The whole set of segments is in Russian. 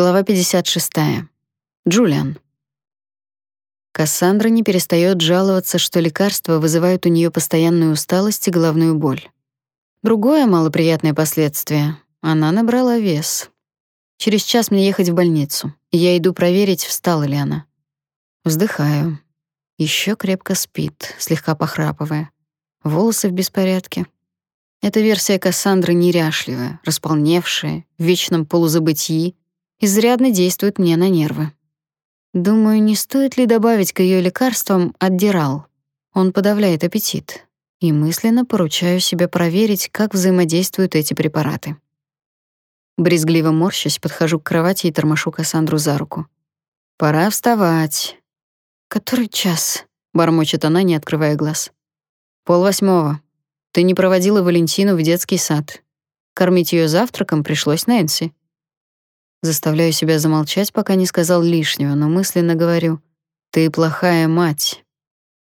Глава 56. Джулиан. Кассандра не перестает жаловаться, что лекарства вызывают у нее постоянную усталость и головную боль. Другое малоприятное последствие — она набрала вес. Через час мне ехать в больницу. Я иду проверить, встала ли она. Вздыхаю. Еще крепко спит, слегка похрапывая. Волосы в беспорядке. Эта версия Кассандры неряшливая, располневшая, в вечном полузабытии, изрядно действует мне на нервы. Думаю, не стоит ли добавить к ее лекарствам аддирал. Он подавляет аппетит. И мысленно поручаю себе проверить, как взаимодействуют эти препараты. Брезгливо морщусь, подхожу к кровати и тормошу Кассандру за руку. «Пора вставать». «Который час?» — бормочет она, не открывая глаз. «Пол восьмого. Ты не проводила Валентину в детский сад. Кормить ее завтраком пришлось Нэнси. Заставляю себя замолчать, пока не сказал лишнего, но мысленно говорю: "Ты плохая мать".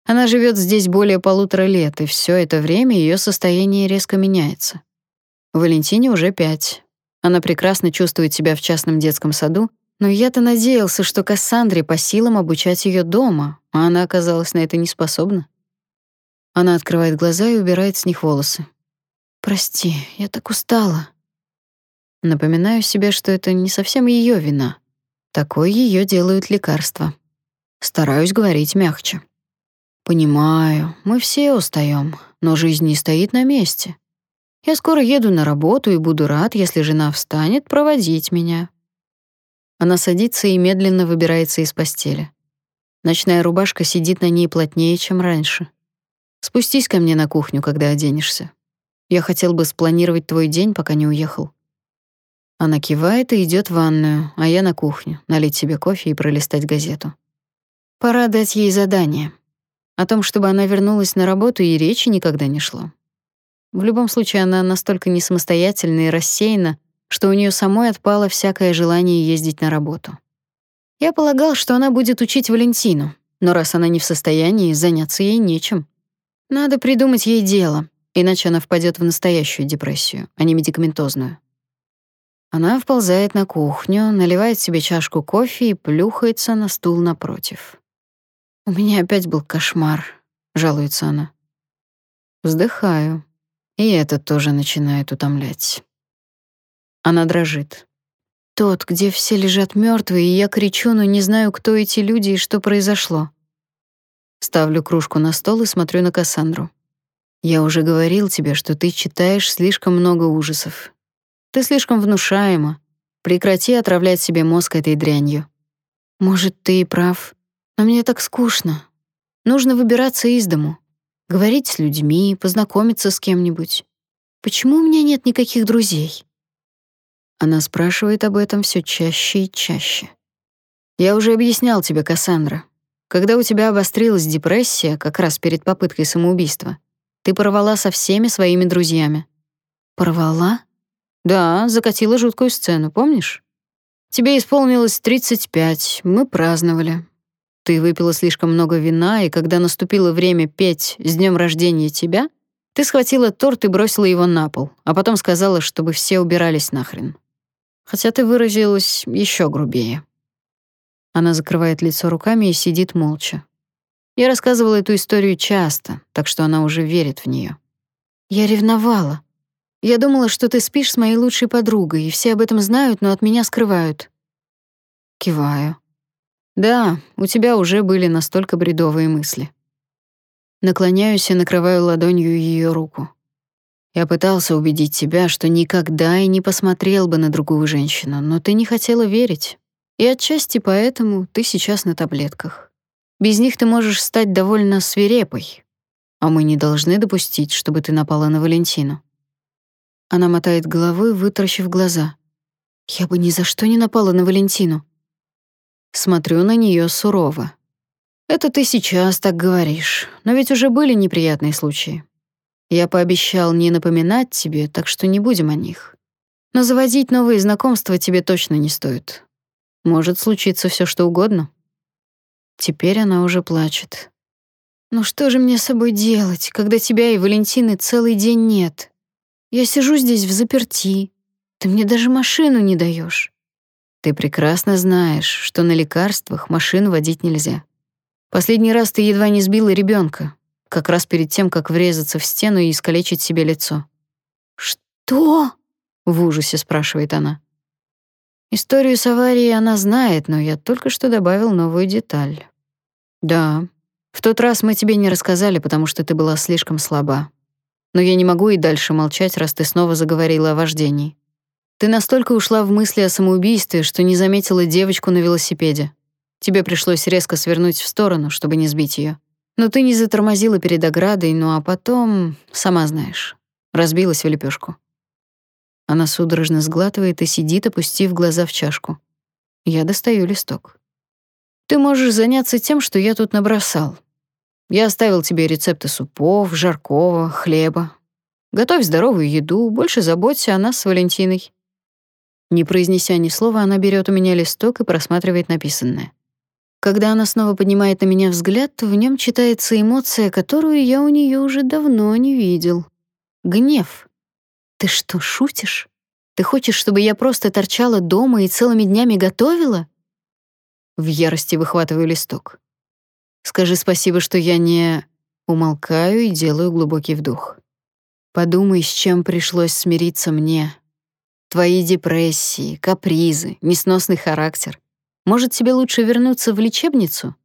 Она живет здесь более полутора лет, и все это время ее состояние резко меняется. Валентине уже пять. Она прекрасно чувствует себя в частном детском саду, но я-то надеялся, что Кассандре по силам обучать ее дома, а она оказалась на это не способна. Она открывает глаза и убирает с них волосы. «Прости, я так устала». Напоминаю себе, что это не совсем ее вина. Такой ее делают лекарства. Стараюсь говорить мягче. Понимаю, мы все устаем, но жизнь не стоит на месте. Я скоро еду на работу и буду рад, если жена встанет проводить меня. Она садится и медленно выбирается из постели. Ночная рубашка сидит на ней плотнее, чем раньше. Спустись ко мне на кухню, когда оденешься. Я хотел бы спланировать твой день, пока не уехал. Она кивает и идет в ванную, а я на кухню, налить себе кофе и пролистать газету. Пора дать ей задание. О том, чтобы она вернулась на работу, и речи никогда не шло. В любом случае, она настолько не самостоятельна и рассеяна, что у нее самой отпало всякое желание ездить на работу. Я полагал, что она будет учить Валентину, но раз она не в состоянии, заняться ей нечем. Надо придумать ей дело, иначе она впадет в настоящую депрессию, а не медикаментозную. Она вползает на кухню, наливает себе чашку кофе и плюхается на стул напротив. «У меня опять был кошмар», — жалуется она. Вздыхаю, и это тоже начинает утомлять. Она дрожит. Тот, где все лежат мертвые, и я кричу, но не знаю, кто эти люди и что произошло. Ставлю кружку на стол и смотрю на Кассандру. Я уже говорил тебе, что ты читаешь слишком много ужасов. Ты слишком внушаема. Прекрати отравлять себе мозг этой дрянью. Может, ты и прав, но мне так скучно. Нужно выбираться из дому, говорить с людьми, познакомиться с кем-нибудь. Почему у меня нет никаких друзей? Она спрашивает об этом все чаще и чаще. Я уже объяснял тебе, Кассандра. Когда у тебя обострилась депрессия, как раз перед попыткой самоубийства, ты порвала со всеми своими друзьями. Порвала? Да, закатила жуткую сцену, помнишь? Тебе исполнилось 35, мы праздновали. Ты выпила слишком много вина, и когда наступило время петь «С днем рождения тебя», ты схватила торт и бросила его на пол, а потом сказала, чтобы все убирались нахрен. Хотя ты выразилась еще грубее. Она закрывает лицо руками и сидит молча. Я рассказывала эту историю часто, так что она уже верит в нее. Я ревновала. Я думала, что ты спишь с моей лучшей подругой, и все об этом знают, но от меня скрывают. Киваю. Да, у тебя уже были настолько бредовые мысли. Наклоняюсь и накрываю ладонью ее руку. Я пытался убедить тебя, что никогда и не посмотрел бы на другую женщину, но ты не хотела верить. И отчасти поэтому ты сейчас на таблетках. Без них ты можешь стать довольно свирепой. А мы не должны допустить, чтобы ты напала на Валентину. Она мотает головой, вытаращив глаза. Я бы ни за что не напала на Валентину. Смотрю на нее сурово. Это ты сейчас так говоришь, но ведь уже были неприятные случаи. Я пообещал не напоминать тебе, так что не будем о них. Но заводить новые знакомства тебе точно не стоит. Может случиться все, что угодно. Теперь она уже плачет. Ну что же мне с собой делать, когда тебя и Валентины целый день нет? Я сижу здесь в заперти. Ты мне даже машину не даешь. Ты прекрасно знаешь, что на лекарствах машину водить нельзя. Последний раз ты едва не сбила ребенка, как раз перед тем, как врезаться в стену и искалечить себе лицо. Что? в ужасе спрашивает она. Историю с аварией она знает, но я только что добавил новую деталь. Да. В тот раз мы тебе не рассказали, потому что ты была слишком слаба. Но я не могу и дальше молчать, раз ты снова заговорила о вождении. Ты настолько ушла в мысли о самоубийстве, что не заметила девочку на велосипеде. Тебе пришлось резко свернуть в сторону, чтобы не сбить ее. Но ты не затормозила перед оградой, ну а потом, сама знаешь, разбилась в лепешку. Она судорожно сглатывает и сидит, опустив глаза в чашку. Я достаю листок. Ты можешь заняться тем, что я тут набросал. Я оставил тебе рецепты супов, жаркого, хлеба. Готовь здоровую еду, больше заботься о нас с Валентиной. Не произнеся ни слова, она берет у меня листок и просматривает написанное. Когда она снова поднимает на меня взгляд, в нем читается эмоция, которую я у нее уже давно не видел. Гнев. Ты что, шутишь? Ты хочешь, чтобы я просто торчала дома и целыми днями готовила? В ярости выхватываю листок. Скажи спасибо, что я не умолкаю и делаю глубокий вдох. Подумай, с чем пришлось смириться мне. Твои депрессии, капризы, несносный характер. Может, тебе лучше вернуться в лечебницу?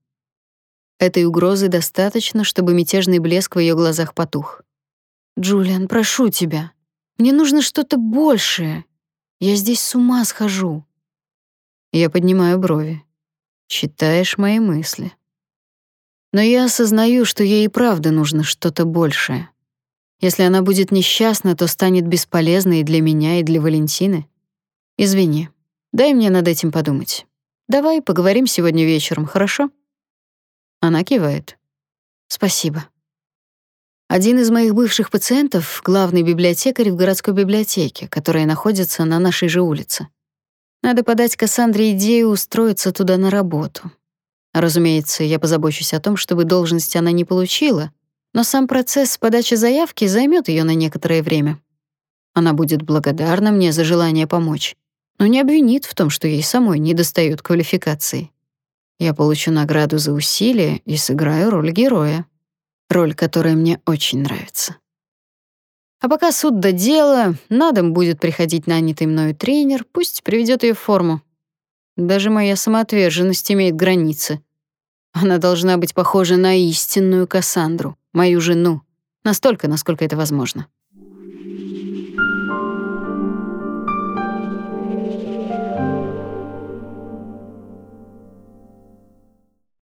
Этой угрозы достаточно, чтобы мятежный блеск в ее глазах потух. Джулиан, прошу тебя. Мне нужно что-то большее. Я здесь с ума схожу. Я поднимаю брови. Читаешь мои мысли. Но я осознаю, что ей и правда нужно что-то большее. Если она будет несчастна, то станет бесполезной и для меня, и для Валентины. Извини. Дай мне над этим подумать. Давай поговорим сегодня вечером, хорошо? Она кивает. Спасибо. Один из моих бывших пациентов — главный библиотекарь в городской библиотеке, которая находится на нашей же улице. Надо подать Кассандре идею устроиться туда на работу. Разумеется, я позабочусь о том, чтобы должность она не получила, но сам процесс подачи заявки займет ее на некоторое время. Она будет благодарна мне за желание помочь, но не обвинит в том, что ей самой недостает квалификации. Я получу награду за усилия и сыграю роль героя роль которая мне очень нравится. А пока суд до дела, на дом будет приходить нанятый мною тренер, пусть приведет ее в форму. Даже моя самоотверженность имеет границы. Она должна быть похожа на истинную Кассандру, мою жену, настолько, насколько это возможно.